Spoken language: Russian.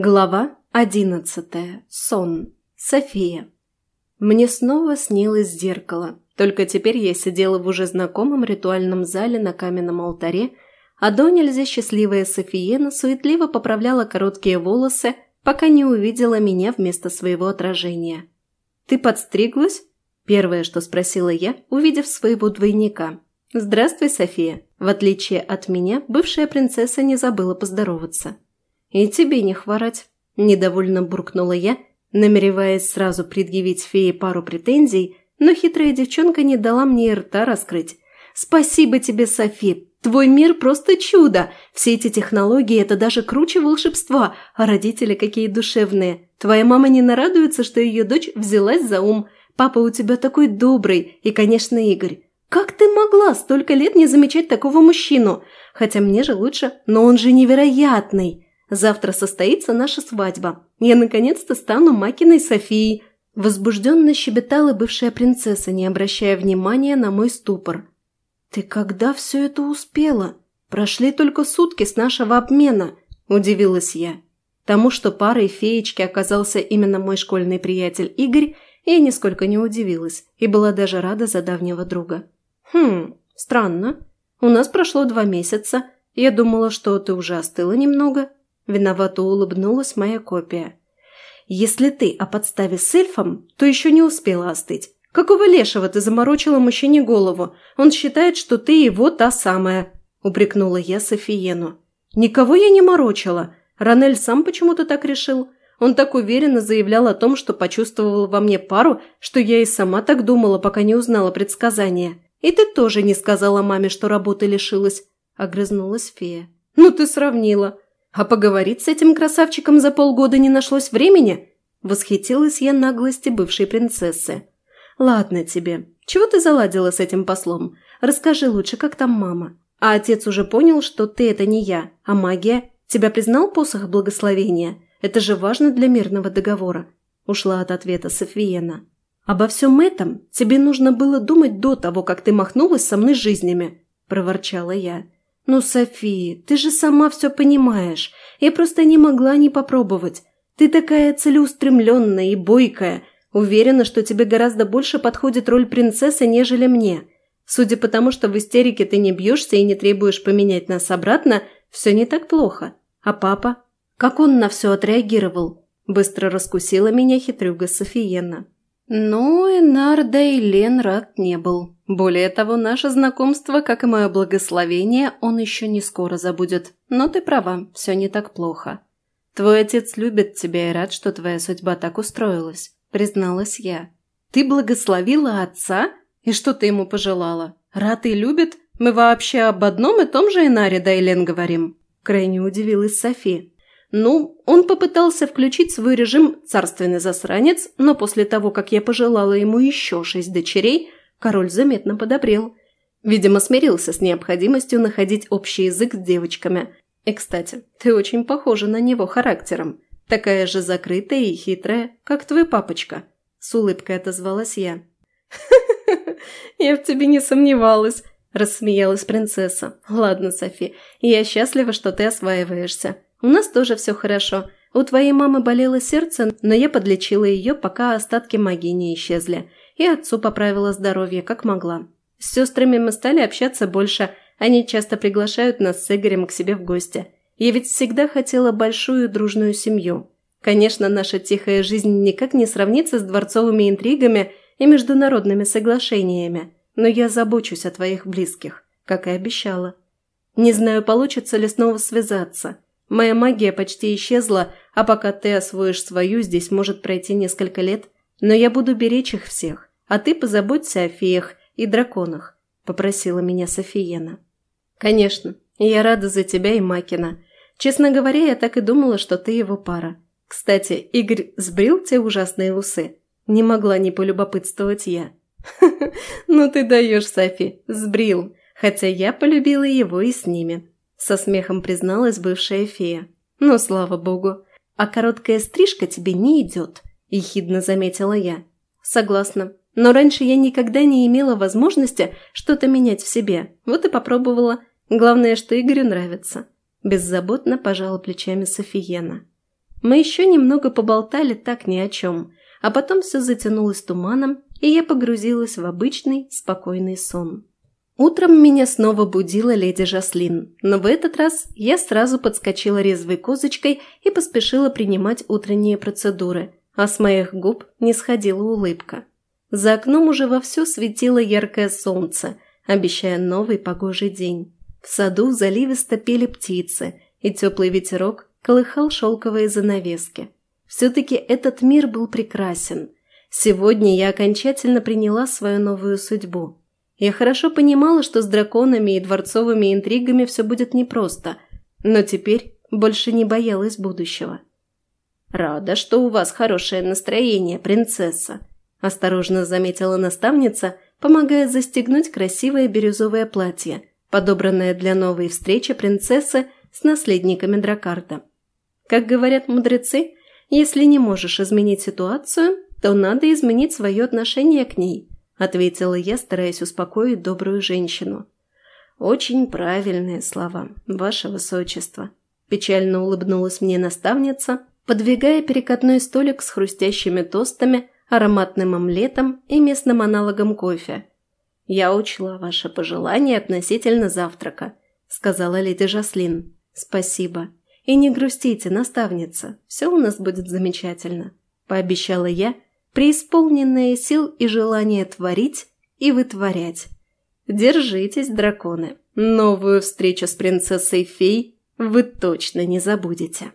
Глава одиннадцатая. Сон. София. Мне снова снилось зеркало, только теперь я сидела в уже знакомом ритуальном зале на каменном алтаре, а до нельзя счастливая Софиена суетливо поправляла короткие волосы, пока не увидела меня вместо своего отражения. «Ты подстриглась?» – первое, что спросила я, увидев своего двойника. «Здравствуй, София». В отличие от меня, бывшая принцесса не забыла поздороваться. «И тебе не хворать», – недовольно буркнула я, намереваясь сразу предъявить фее пару претензий, но хитрая девчонка не дала мне рта раскрыть. «Спасибо тебе, Софи! Твой мир просто чудо! Все эти технологии – это даже круче волшебства, а родители какие душевные! Твоя мама не нарадуется, что ее дочь взялась за ум. Папа у тебя такой добрый, и, конечно, Игорь. Как ты могла столько лет не замечать такого мужчину? Хотя мне же лучше, но он же невероятный!» Завтра состоится наша свадьба. Я наконец-то стану Макиной Софией!» Возбужденно щебетала бывшая принцесса, не обращая внимания на мой ступор. «Ты когда все это успела? Прошли только сутки с нашего обмена», – удивилась я. Тому, что парой феечки оказался именно мой школьный приятель Игорь, я нисколько не удивилась и была даже рада за давнего друга. «Хм, странно. У нас прошло два месяца. Я думала, что ты уже остыла немного», Виновато улыбнулась моя копия. «Если ты о подставе с эльфом, то еще не успела остыть. Какого лешего ты заморочила мужчине голову? Он считает, что ты его та самая», – упрекнула я Софиену. «Никого я не морочила. Ранель сам почему-то так решил. Он так уверенно заявлял о том, что почувствовал во мне пару, что я и сама так думала, пока не узнала предсказания. И ты тоже не сказала маме, что работы лишилась», – огрызнулась фея. «Ну ты сравнила. А поговорить с этим красавчиком за полгода не нашлось времени? Восхитилась я наглости бывшей принцессы. Ладно тебе. Чего ты заладила с этим послом? Расскажи лучше, как там мама? А отец уже понял, что ты это не я, а магия. Тебя признал посох благословения? Это же важно для мирного договора. Ушла от ответа Софиена. «Обо всем этом тебе нужно было думать до того, как ты махнулась со мной жизнями», – проворчала я. «Ну, Софи, ты же сама все понимаешь. Я просто не могла не попробовать. Ты такая целеустремленная и бойкая. Уверена, что тебе гораздо больше подходит роль принцессы, нежели мне. Судя по тому, что в истерике ты не бьешься и не требуешь поменять нас обратно, все не так плохо. А папа? Как он на все отреагировал?» Быстро раскусила меня хитрюга Софиена. Но Энар Лен рад не был. Более того, наше знакомство, как и мое благословение, он еще не скоро забудет. Но ты права, все не так плохо. Твой отец любит тебя и рад, что твоя судьба так устроилась, призналась я. Ты благословила отца? И что ты ему пожелала? Рад и любит? Мы вообще об одном и том же Энаре Дайлен говорим? Крайне удивилась Софи. Ну, он попытался включить свой режим «царственный засранец», но после того, как я пожелала ему еще шесть дочерей, король заметно подобрел. Видимо, смирился с необходимостью находить общий язык с девочками. И, кстати, ты очень похожа на него характером. Такая же закрытая и хитрая, как твой папочка. С улыбкой отозвалась я. «Я в тебе не сомневалась», – рассмеялась принцесса. «Ладно, Софи, я счастлива, что ты осваиваешься. У нас тоже все хорошо. У твоей мамы болело сердце, но я подлечила ее, пока остатки магии не исчезли. И отцу поправила здоровье, как могла. С сестрами мы стали общаться больше. Они часто приглашают нас с Игорем к себе в гости. Я ведь всегда хотела большую дружную семью. Конечно, наша тихая жизнь никак не сравнится с дворцовыми интригами и международными соглашениями, но я забочусь о твоих близких, как и обещала. Не знаю, получится ли снова связаться. Моя магия почти исчезла, а пока ты освоишь свою, здесь может пройти несколько лет. Но я буду беречь их всех, а ты позаботься о феях и драконах», – попросила меня Софиена. «Конечно, я рада за тебя и Макина. Честно говоря, я так и думала, что ты его пара. Кстати, Игорь сбрил те ужасные усы? Не могла не полюбопытствовать я». «Ну ты даешь, Софи, сбрил, хотя я полюбила его и с ними», со смехом призналась бывшая фея. «Ну, слава богу. А короткая стрижка тебе не идет», – ехидно заметила я. «Согласна. Но раньше я никогда не имела возможности что-то менять в себе. Вот и попробовала. Главное, что Игорю нравится». Беззаботно пожала плечами Софиена. Мы еще немного поболтали так ни о чем, а потом все затянулось туманом, и я погрузилась в обычный, спокойный сон. Утром меня снова будила леди Жаслин, но в этот раз я сразу подскочила резвой козочкой и поспешила принимать утренние процедуры, а с моих губ не сходила улыбка. За окном уже вовсю светило яркое солнце, обещая новый погожий день. В саду заливисто пели птицы, и теплый ветерок колыхал шелковые занавески. Все-таки этот мир был прекрасен. Сегодня я окончательно приняла свою новую судьбу – я хорошо понимала, что с драконами и дворцовыми интригами все будет непросто, но теперь больше не боялась будущего. «Рада, что у вас хорошее настроение, принцесса», – осторожно заметила наставница, помогая застегнуть красивое бирюзовое платье, подобранное для новой встречи принцессы с наследниками Дракарда. Как говорят мудрецы, если не можешь изменить ситуацию, то надо изменить свое отношение к ней – ответила я, стараясь успокоить добрую женщину. «Очень правильные слова, ваше высочество», – печально улыбнулась мне наставница, подвигая перекатной столик с хрустящими тостами, ароматным омлетом и местным аналогом кофе. «Я учла ваше пожелание относительно завтрака», – сказала леди Жаслин. «Спасибо. И не грустите, наставница, все у нас будет замечательно», – пообещала я – преисполненные сил и желания творить и вытворять. Держитесь, драконы. Новую встречу с принцессой-фей вы точно не забудете.